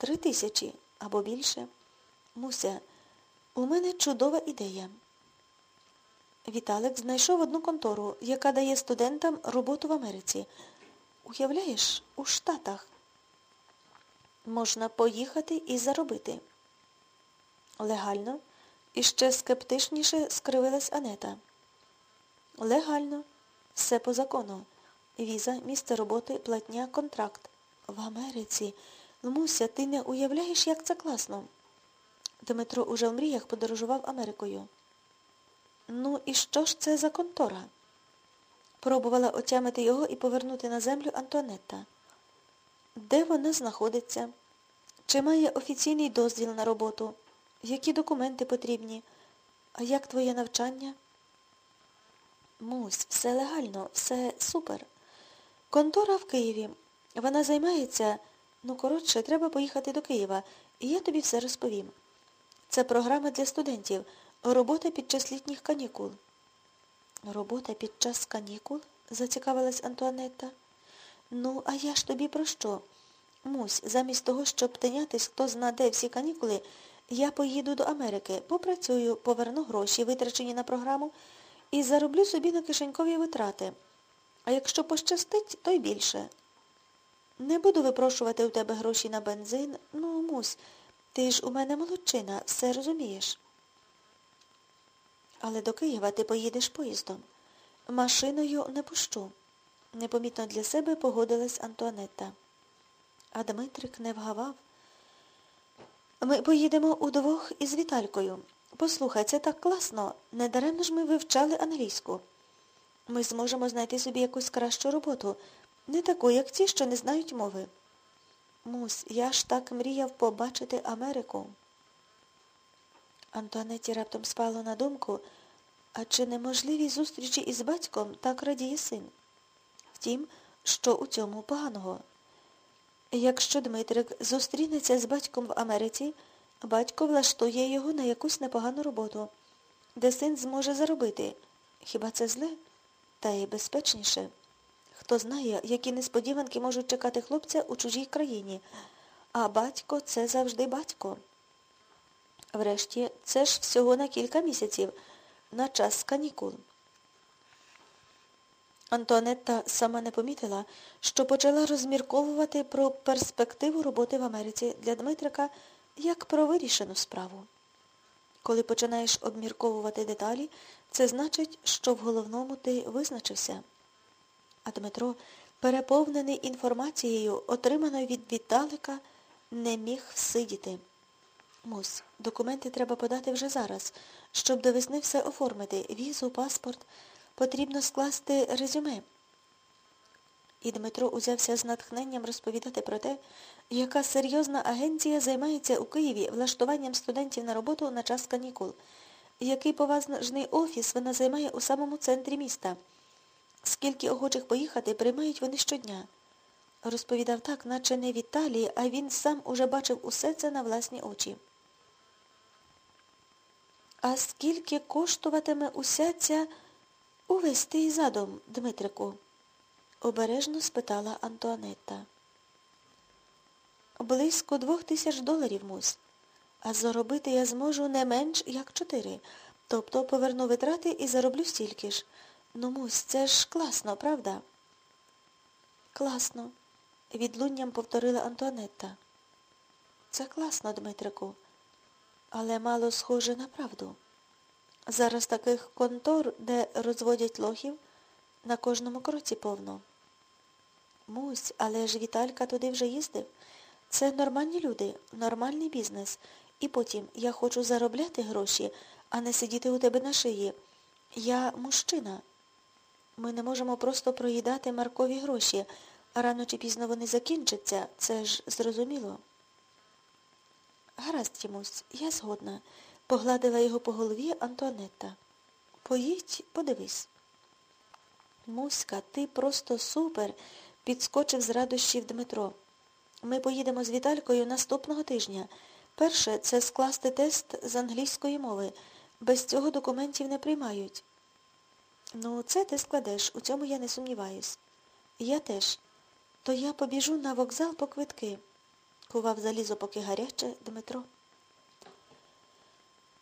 Три тисячі або більше. Муся, у мене чудова ідея. Віталик знайшов одну контору, яка дає студентам роботу в Америці. Уявляєш, у Штатах. Можна поїхати і заробити. Легально. І ще скептичніше скривилась Анета. Легально. Все по закону. Віза, місце роботи, платня, контракт. В Америці. Муся, ти не уявляєш, як це класно. Дмитро уже в мріях подорожував Америкою. Ну і що ж це за контора? Пробувала отямити його і повернути на землю Антуанетта. Де вона знаходиться? Чи має офіційний дозвіл на роботу? Які документи потрібні? А як твоє навчання? Мусь, все легально, все супер. Контора в Києві. Вона займається, ну, коротше, треба поїхати до Києва, і я тобі все розповім. Це програма для студентів. Робота під час літніх канікул. Робота під час канікул? зацікавилась Антуанетта. Ну, а я ж тобі про що? Мусь, замість того, щоб тинятись, хто зна де всі канікули, я поїду до Америки, попрацюю, поверну гроші, витрачені на програму, і зароблю собі на кишенькові витрати. А якщо пощастить, то й більше. Не буду випрошувати у тебе гроші на бензин. Ну, мусь, ти ж у мене молодчина, все розумієш. Але до Києва ти поїдеш поїздом. Машиною не пущу. Непомітно для себе погодилась Антуанетта. А Дмитрик не вгавав. Ми поїдемо удвох із Віталькою. Послухай, це так класно. Недаремно ж ми вивчали англійську. Ми зможемо знайти собі якусь кращу роботу, не таку, як ті, що не знають мови. Мусь, я ж так мріяв побачити Америку. Антуанеті раптом спало на думку, а чи неможливі зустрічі із батьком так радіє син? Втім, що у цьому поганого? Якщо Дмитрик зустрінеться з батьком в Америці, батько влаштує його на якусь непогану роботу, де син зможе заробити. Хіба це зле? Та й безпечніше. Хто знає, які несподіванки можуть чекати хлопця у чужій країні, а батько це завжди батько. Врешті, це ж всього на кілька місяців, на час канікул. Антуанетта сама не помітила, що почала розмірковувати про перспективу роботи в Америці для Дмитрика як про вирішену справу. Коли починаєш обмірковувати деталі, це значить, що в головному ти визначився. А Дмитро, переповнений інформацією, отриманою від Віталика, не міг всидіти. Мусь, документи треба подати вже зараз, щоб до весни все оформити, візу, паспорт. Потрібно скласти резюме. І Дмитро узявся з натхненням розповідати про те, яка серйозна агенція займається у Києві влаштуванням студентів на роботу на час канікул, який поважний офіс вона займає у самому центрі міста. Скільки охочих поїхати приймають вони щодня. Розповідав так, наче не Віталій, а він сам уже бачив усе це на власні очі. А скільки коштуватиме уся ця увесь твій задум, Дмитрику? обережно спитала Антуанетта. Близько двох тисяч доларів, мусь. А заробити я зможу не менш як чотири. Тобто поверну витрати і зароблю стільки ж. Ну, мусь, це ж класно, правда? Класно, відлунням повторила Антуанетта. Це класно, Дмитрику, але мало схоже на правду. Зараз таких контор, де розводять лохів, на кожному кроці повно. Мусь, але ж Віталька туди вже їздив. Це нормальні люди, нормальний бізнес. І потім я хочу заробляти гроші, а не сидіти у тебе на шиї. Я мужчина. Ми не можемо просто проїдати маркові гроші, а рано чи пізно вони закінчаться, це ж зрозуміло. Гаразд, Тімусь, я згодна, погладила його по голові Антуанетта. Поїдь, подивись. Муська, ти просто супер, підскочив з радощів Дмитро. Ми поїдемо з Віталькою наступного тижня. Перше це скласти тест з англійської мови. Без цього документів не приймають. Ну, це ти складеш, у цьому я не сумніваюсь. Я теж. То я побіжу на вокзал по квитки. Кував залізо поки гаряче Дмитро.